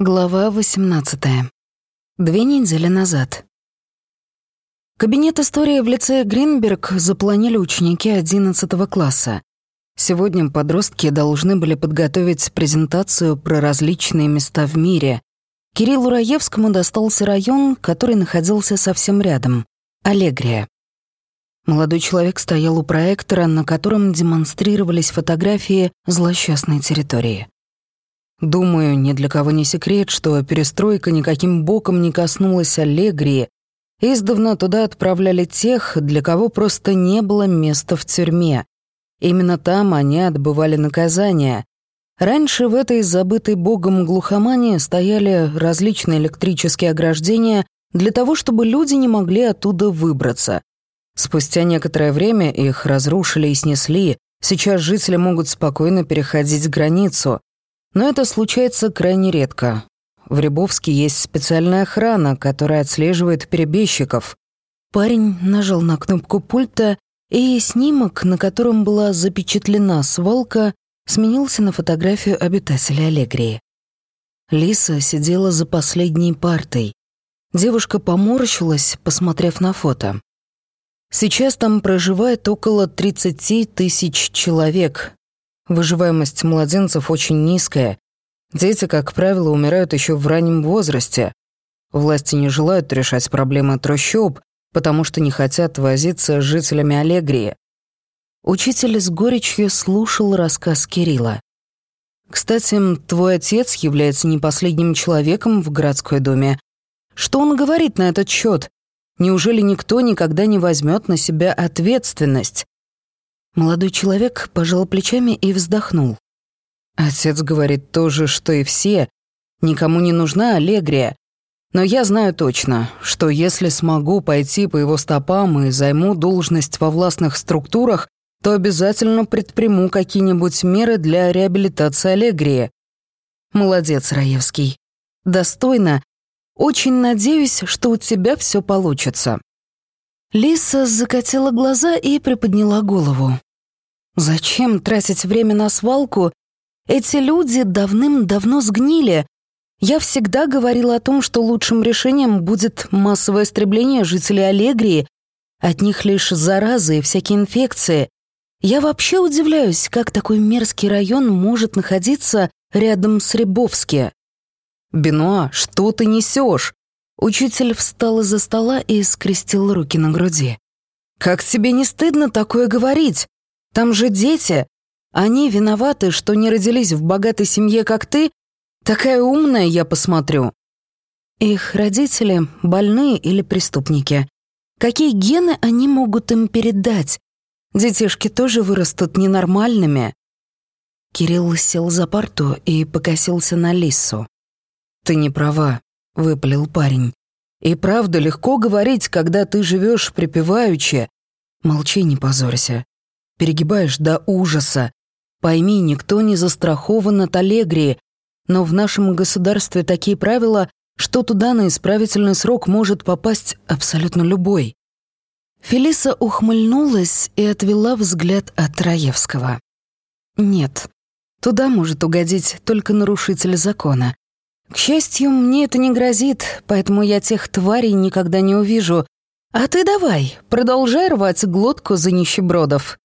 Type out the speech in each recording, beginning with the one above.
Глава 18. Две недели назад. Кабинет истории в лице Гринберг запланили ученики 11 класса. Сегодня подростки должны были подготовить презентацию про различные места в мире. Кириллу Раевскому достался район, который находился совсем рядом — Аллегрия. Молодой человек стоял у проектора, на котором демонстрировались фотографии злосчастной территории. Думаю, ни для кого не секрет, что перестройка никаким боком не коснулась Аллегрии. Издавна туда отправляли тех, для кого просто не было места в тюрьме. Именно там они отбывали наказание. Раньше в этой забытой богом глухомании стояли различные электрические ограждения для того, чтобы люди не могли оттуда выбраться. Спустя некоторое время их разрушили и снесли, сейчас жители могут спокойно переходить границу. Но это случается крайне редко. В Рябовске есть специальная охрана, которая отслеживает перебежчиков. Парень нажал на кнопку пульта, и снимок, на котором была запечатлена свалка, сменился на фотографию обитателя Аллегрии. Лиса сидела за последней партой. Девушка поморщилась, посмотрев на фото. Сейчас там проживает около 30 тысяч человек, Выживаемость младенцев очень низкая. Дети, как правило, умирают еще в раннем возрасте. Власти не желают решать проблемы трущоб, потому что не хотят возиться с жителями Аллегрии. Учитель с горечью слушал рассказ Кирилла. «Кстати, твой отец является не последним человеком в городской доме. Что он говорит на этот счет? Неужели никто никогда не возьмет на себя ответственность? Молодой человек пожал плечами и вздохнул. Отец говорит то же, что и все. Никому не нужна Аллегрия. Но я знаю точно, что если смогу пойти по его стопам и займу должность во властных структурах, то обязательно предприму какие-нибудь меры для реабилитации Аллегрии. Молодец, Раевский. Достойно. Очень надеюсь, что у тебя все получится. Лиса закатила глаза и приподняла голову. Зачем тратить время на свалку? Эти люди давным-давно сгнили. Я всегда говорила о том, что лучшим решением будет массовое истребление жителей Аллегрии. От них лишь заразы и всякие инфекции. Я вообще удивляюсь, как такой мерзкий район может находиться рядом с Рябовске. «Бенуа, что ты несешь? Учитель встал из-за стола и скрестил руки на груди. «Как тебе не стыдно такое говорить? Там же дети. Они виноваты, что не родились в богатой семье, как ты. Такая умная, я посмотрю. Их родители больные или преступники. Какие гены они могут им передать? Детишки тоже вырастут ненормальными. Кирилл сел за парту и покосился на Лису. «Ты не права», — выпалил парень. «И правда легко говорить, когда ты живешь припеваючи. Молчи, не позорься перегибаешь до ужаса. Пойми, никто не застрахован от Аллегрии, но в нашем государстве такие правила, что туда на исправительный срок может попасть абсолютно любой». Фелиса ухмыльнулась и отвела взгляд от Раевского. «Нет, туда может угодить только нарушитель закона. К счастью, мне это не грозит, поэтому я тех тварей никогда не увижу. А ты давай, продолжай рвать глотку за нищебродов».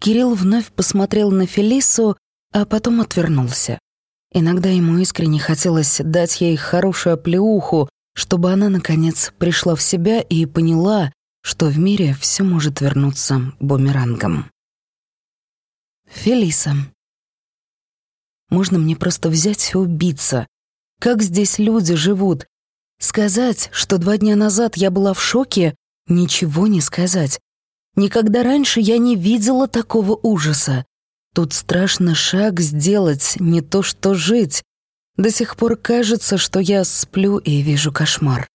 Кирилл вновь посмотрел на Фелису, а потом отвернулся. Иногда ему искренне хотелось дать ей хорошую плеуху, чтобы она, наконец, пришла в себя и поняла, что в мире все может вернуться бумерангом. Фелиса. Можно мне просто взять и убиться? Как здесь люди живут? Сказать, что два дня назад я была в шоке, ничего не сказать. Никогда раньше я не видела такого ужаса. Тут страшно шаг сделать, не то что жить. До сих пор кажется, что я сплю и вижу кошмар.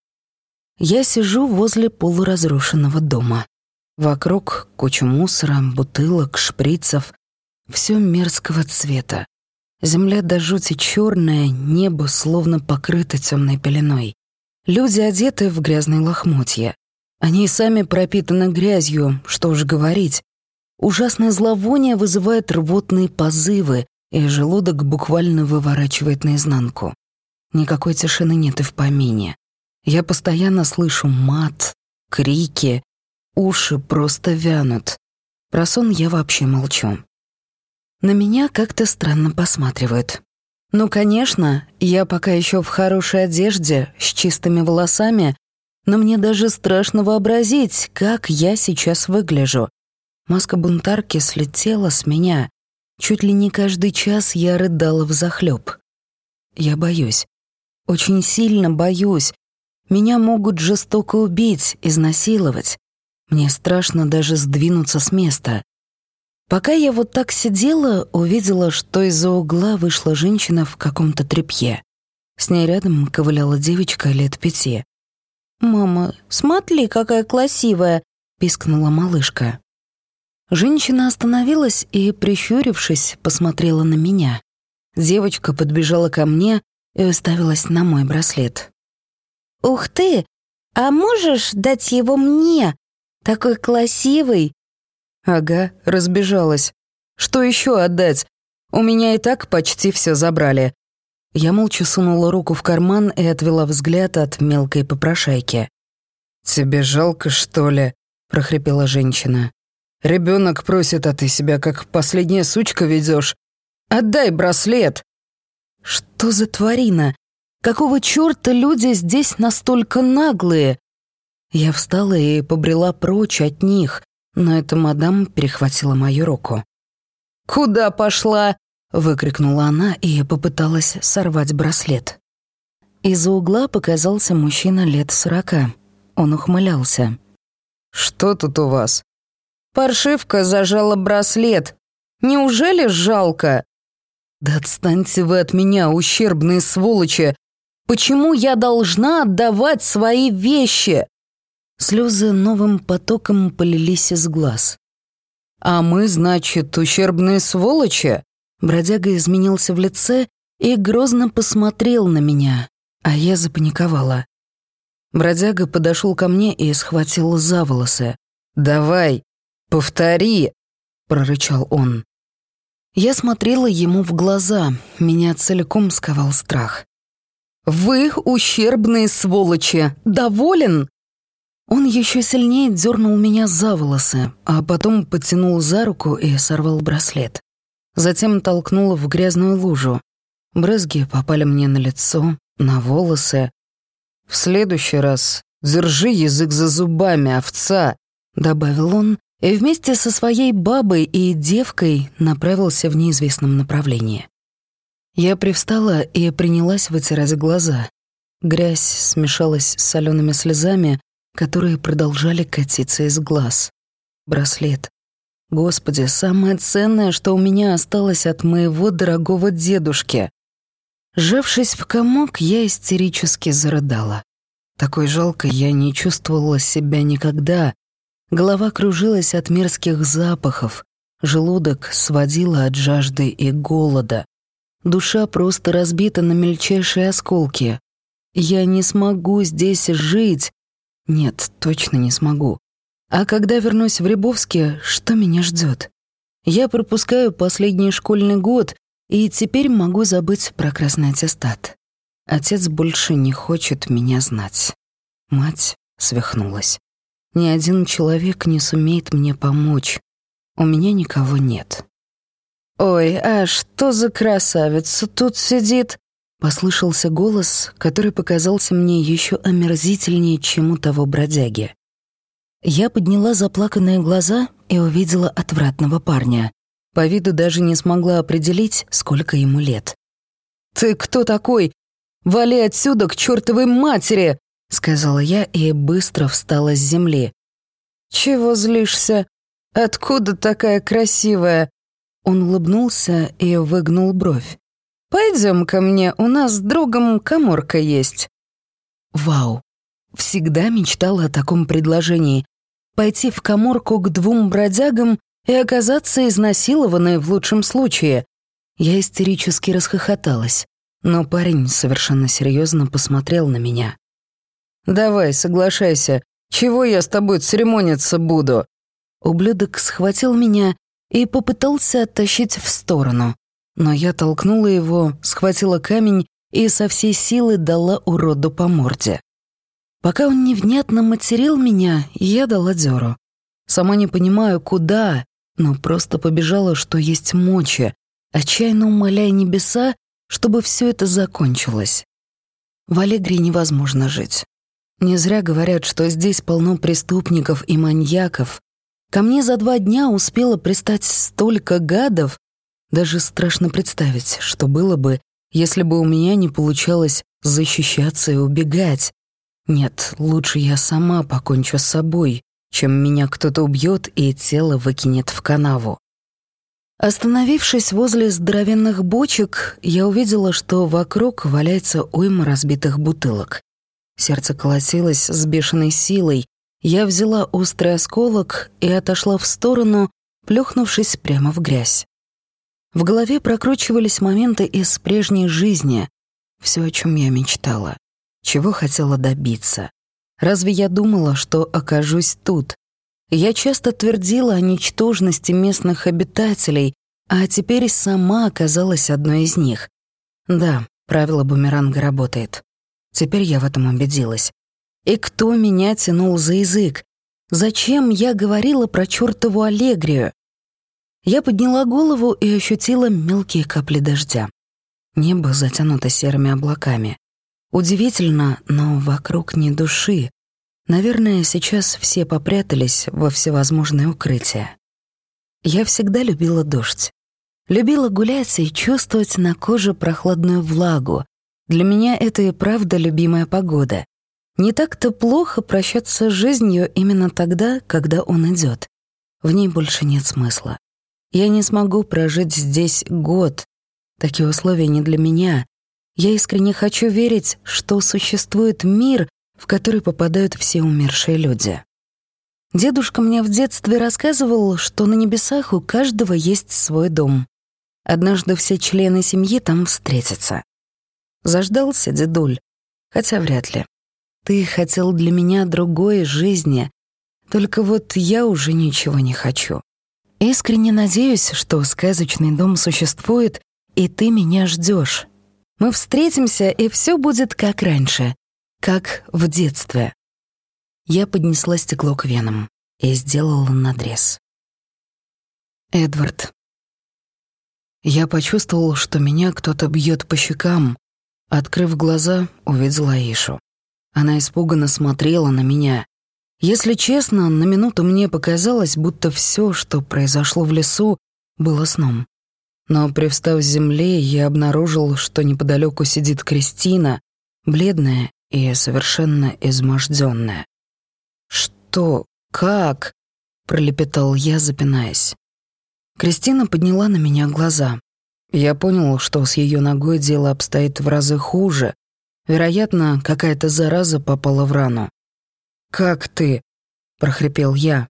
Я сижу возле полуразрушенного дома. Вокруг куча мусора, бутылок, шприцев. Все мерзкого цвета. Земля до жути черная, небо словно покрыто темной пеленой. Люди одеты в грязные лохмотья. Они сами пропитаны грязью, что уж говорить. Ужасное зловоние вызывает рвотные позывы, и желудок буквально выворачивает наизнанку. Никакой тишины нет и в помине. Я постоянно слышу мат, крики, уши просто вянут. Про сон я вообще молчу. На меня как-то странно посматривают. Ну, конечно, я пока еще в хорошей одежде, с чистыми волосами, но мне даже страшно вообразить, как я сейчас выгляжу. Маска бунтарки слетела с меня. Чуть ли не каждый час я рыдала взахлёб. Я боюсь. Очень сильно боюсь. Меня могут жестоко убить, изнасиловать. Мне страшно даже сдвинуться с места. Пока я вот так сидела, увидела, что из-за угла вышла женщина в каком-то тряпье. С ней рядом ковыляла девочка лет пяти. «Мама, смотри, какая красивая!» — пискнула малышка. Женщина остановилась и, прищурившись, посмотрела на меня. Девочка подбежала ко мне и уставилась на мой браслет. «Ух ты! А можешь дать его мне? Такой красивый!» Ага, разбежалась. Что еще отдать? У меня и так почти все забрали. Я молча сунула руку в карман и отвела взгляд от мелкой попрошайки. «Тебе жалко, что ли?» — прохрипела женщина. Ребенок просит, а ты себя как последняя сучка ведешь. Отдай браслет!» «Что за тварина? Какого черта люди здесь настолько наглые?» Я встала и побрела прочь от них, но эта мадам перехватила мою руку. «Куда пошла?» — выкрикнула она и попыталась сорвать браслет. Из-за угла показался мужчина лет сорока. Он ухмылялся. «Что тут у вас?» «Паршивка зажала браслет. Неужели жалко?» «Да отстаньте вы от меня, ущербные сволочи! Почему я должна отдавать свои вещи?» Слезы новым потоком полились из глаз. «А мы, значит, ущербные сволочи?» Бродяга изменился в лице и грозно посмотрел на меня, а я запаниковала. Бродяга подошел ко мне и схватил за волосы. «Давай, повтори!» — прорычал он. Я смотрела ему в глаза, меня целиком сковал страх. «Вы ущербные сволочи! Доволен?» Он еще сильнее дернул меня за волосы, а потом потянул за руку и сорвал браслет. Затем толкнул в грязную лужу. Брызги попали мне на лицо, на волосы. «В следующий раз держи язык за зубами, овца!» — добавил он, и вместе со своей бабой и девкой направился в неизвестном направлении. Я привстала и принялась вытирать глаза. Грязь смешалась с солеными слезами, которые продолжали катиться из глаз. Браслет. Господи, самое ценное, что у меня осталось от моего дорогого дедушки. Сжавшись в комок, я истерически зарыдала. Такой жалкой я не чувствовала себя никогда. Голова кружилась от мерзких запахов, желудок сводила от жажды и голода. Душа просто разбита на мельчайшие осколки. Я не смогу здесь жить, нет, точно не смогу. А когда вернусь в Рябовске, что меня ждет? Я пропускаю последний школьный год, и теперь могу забыть про красный аттестат. Отец больше не хочет меня знать. Мать свихнулась. Ни один человек не сумеет мне помочь. У меня никого нет. «Ой, а что за красавица тут сидит?» Послышался голос, который показался мне еще омерзительнее, чем у того бродяги. Я подняла заплаканные глаза и увидела отвратного парня. По виду даже не смогла определить, сколько ему лет. «Ты кто такой? Вали отсюда к чертовой матери!» — сказала я и быстро встала с земли. «Чего злишься? Откуда такая красивая?» Он улыбнулся и выгнул бровь. Пойдем ко мне, у нас с другом коморка есть». Вау. Всегда мечтала о таком предложении. Пойти в коморку к двум бродягам и оказаться изнасилованной в лучшем случае. Я истерически расхохоталась, но парень совершенно серьезно посмотрел на меня. «Давай, соглашайся. Чего я с тобой церемониться буду?» Ублюдок схватил меня и попытался оттащить в сторону но я толкнула его, схватила камень и со всей силы дала уроду по морде. Пока он невнятно материл меня, я дала дёру. Сама не понимаю, куда, но просто побежала, что есть мочи, отчаянно умоляя небеса, чтобы все это закончилось. В Аллегрии невозможно жить. Не зря говорят, что здесь полно преступников и маньяков. Ко мне за два дня успело пристать столько гадов, даже страшно представить, что было бы, если бы у меня не получалось защищаться и убегать. Нет, лучше я сама покончу с собой, чем меня кто-то убьет и тело выкинет в канаву. Остановившись возле здоровенных бочек, я увидела, что вокруг валяется уйма разбитых бутылок. Сердце колотилось с бешеной силой. Я взяла острый осколок и отошла в сторону, плюхнувшись прямо в грязь. В голове прокручивались моменты из прежней жизни, все, о чем я мечтала, чего хотела добиться. Разве я думала, что окажусь тут, я часто твердила о ничтожности местных обитателей, а теперь сама оказалась одной из них. Да, правило бумеранга работает. Теперь я в этом убедилась. И кто меня тянул за язык? Зачем я говорила про чёртову аллегрию? Я подняла голову и ощутила мелкие капли дождя. Небо затянуто серыми облаками. Удивительно, но вокруг ни души. Наверное, сейчас все попрятались во всевозможные укрытия. Я всегда любила дождь. Любила гулять и чувствовать на коже прохладную влагу. Для меня это и правда любимая погода. Не так-то плохо прощаться с жизнью именно тогда, когда он идет. В ней больше нет смысла. Я не смогу прожить здесь год. Такие условия не для меня. Я искренне хочу верить, что существует мир, в который попадают все умершие люди. Дедушка мне в детстве рассказывал, что на небесах у каждого есть свой дом. Однажды все члены семьи там встретятся. Заждался дедуль, хотя вряд ли. Ты хотел для меня другой жизни, только вот я уже ничего не хочу. Искренне надеюсь, что сказочный дом существует, и ты меня ждешь. Мы встретимся, и все будет как раньше как в детстве. Я поднесла стекло к венам и сделала надрез. Эдвард. Я почувствовал, что меня кто-то бьет по щекам. Открыв глаза, увидела Аишу. Она испуганно смотрела на меня. Если честно, на минуту мне показалось, будто все, что произошло в лесу, было сном. Но, привстав с земли, я обнаружил, что неподалеку сидит Кристина, бледная и совершенно измождённая. «Что? Как?» — пролепетал я, запинаясь. Кристина подняла на меня глаза. Я понял, что с ее ногой дело обстоит в разы хуже. Вероятно, какая-то зараза попала в рану. «Как ты?» — прохрипел я.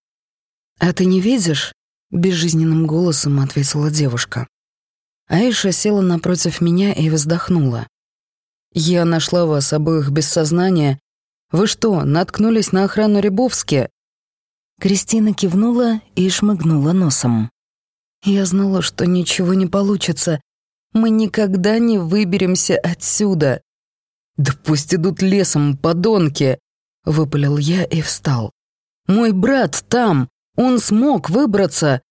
«А ты не видишь?» — безжизненным голосом ответила девушка. Аиша села напротив меня и вздохнула. «Я нашла вас обоих без сознания. Вы что, наткнулись на охрану Рябовски?» Кристина кивнула и шмыгнула носом. «Я знала, что ничего не получится. Мы никогда не выберемся отсюда». «Да пусть идут лесом, подонки!» — выпалил я и встал. «Мой брат там! Он смог выбраться!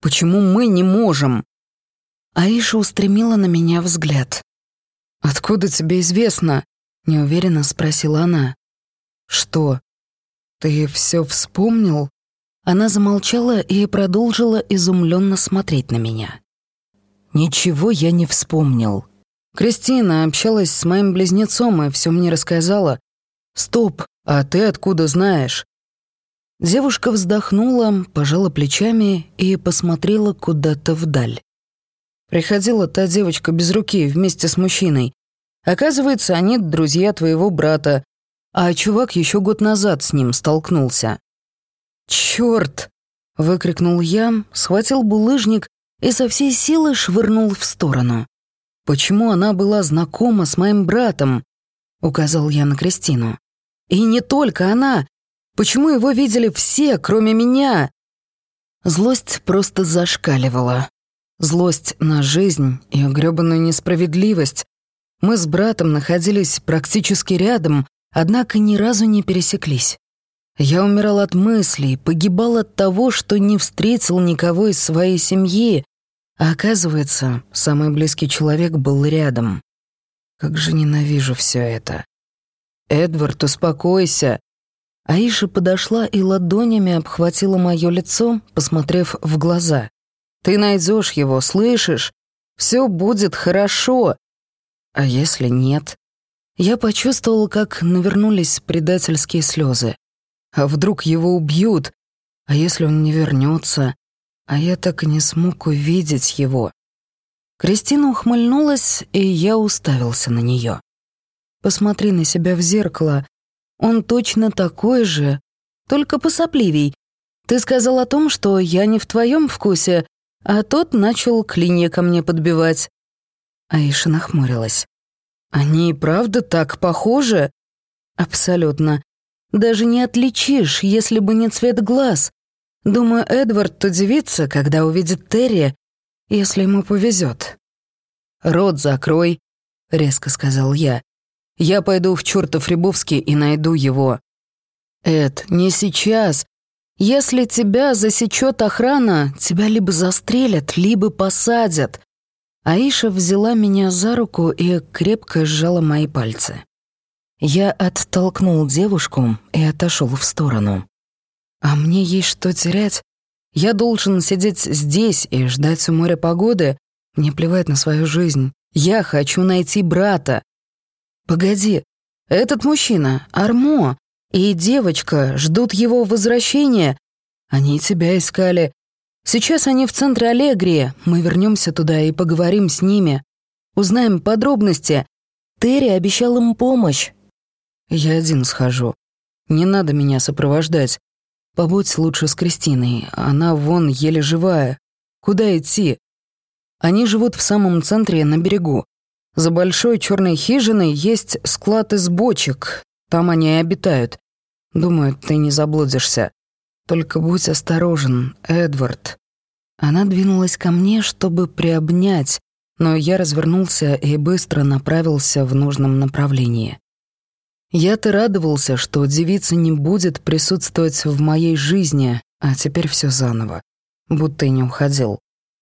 Почему мы не можем?» Аиша устремила на меня взгляд. «Откуда тебе известно?» — неуверенно спросила она. «Что? Ты все вспомнил?» Она замолчала и продолжила изумленно смотреть на меня. «Ничего я не вспомнил. Кристина общалась с моим близнецом и все мне рассказала. Стоп, а ты откуда знаешь?» Девушка вздохнула, пожала плечами и посмотрела куда-то вдаль. Приходила та девочка без руки вместе с мужчиной. Оказывается, они друзья твоего брата, а чувак еще год назад с ним столкнулся. «Чёрт!» — выкрикнул я, схватил булыжник и со всей силы швырнул в сторону. «Почему она была знакома с моим братом?» — указал я на Кристину. «И не только она! Почему его видели все, кроме меня?» Злость просто зашкаливала. Злость на жизнь и грёбаную несправедливость. Мы с братом находились практически рядом, однако ни разу не пересеклись. Я умирал от мыслей, погибал от того, что не встретил никого из своей семьи, а оказывается, самый близкий человек был рядом. Как же ненавижу все это. «Эдвард, успокойся!» Аиша подошла и ладонями обхватила мое лицо, посмотрев в глаза. «Ты найдешь его, слышишь? Все будет хорошо!» А если нет? Я почувствовала, как навернулись предательские слезы. А вдруг его убьют? А если он не вернется? А я так и не смог увидеть его. Кристина ухмыльнулась, и я уставился на нее. «Посмотри на себя в зеркало. Он точно такой же, только посопливей. Ты сказал о том, что я не в твоем вкусе, а тот начал клинья ко мне подбивать». Аиша нахмурилась. «Они и правда так похожи?» «Абсолютно. Даже не отличишь, если бы не цвет глаз. Думаю, Эдвард удивится, когда увидит Терри, если ему повезет. «Рот закрой», — резко сказал я. «Я пойду в чертов Рябовский и найду его». «Эд, не сейчас. Если тебя засечет охрана, тебя либо застрелят, либо посадят». Аиша взяла меня за руку и крепко сжала мои пальцы. Я оттолкнул девушку и отошел в сторону. А мне есть что терять? Я должен сидеть здесь и ждать у моря погоды. Мне плевать на свою жизнь. Я хочу найти брата. Погоди, этот мужчина, Армо, и девочка ждут его возвращения. Они тебя искали. Сейчас они в центре Аллегрии. Мы вернемся туда и поговорим с ними. Узнаем подробности. Терри обещал им помощь. Я один схожу. Не надо меня сопровождать. Побудь лучше с Кристиной, она вон еле живая. Куда идти? Они живут в самом центре, на берегу. За большой черной хижиной есть склад из бочек. Там они и обитают. Думаю, ты не заблудишься. Только будь осторожен, Эдвард. Она двинулась ко мне, чтобы приобнять, но я развернулся и быстро направился в нужном направлении. Я-то радовался, что девица не будет присутствовать в моей жизни, а теперь все заново. Будто и не уходил.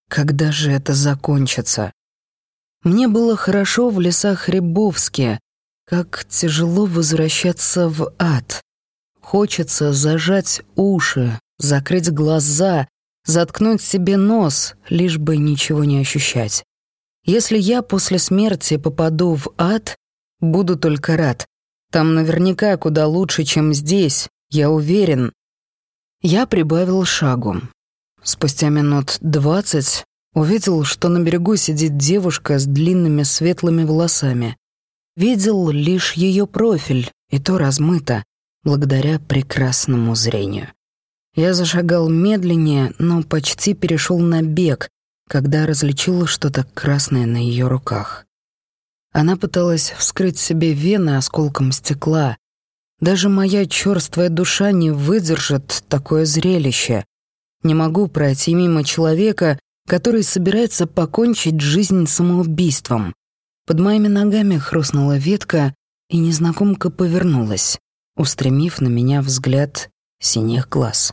Когда же это закончится? Мне было хорошо в лесах Рябовске. Как тяжело возвращаться в ад. Хочется зажать уши, закрыть глаза, заткнуть себе нос, лишь бы ничего не ощущать. Если я после смерти попаду в ад, буду только рад. Там наверняка куда лучше, чем здесь, я уверен. Я прибавил шагу. Спустя минут двадцать увидел, что на берегу сидит девушка с длинными светлыми волосами. Видел лишь ее профиль, и то размыто, благодаря прекрасному зрению. Я зашагал медленнее, но почти перешел на бег, когда различил что-то красное на ее руках. Она пыталась вскрыть себе вены осколком стекла. Даже моя черствая душа не выдержит такое зрелище. Не могу пройти мимо человека, который собирается покончить жизнь самоубийством. Под моими ногами хрустнула ветка, и незнакомка повернулась, устремив на меня взгляд синих глаз.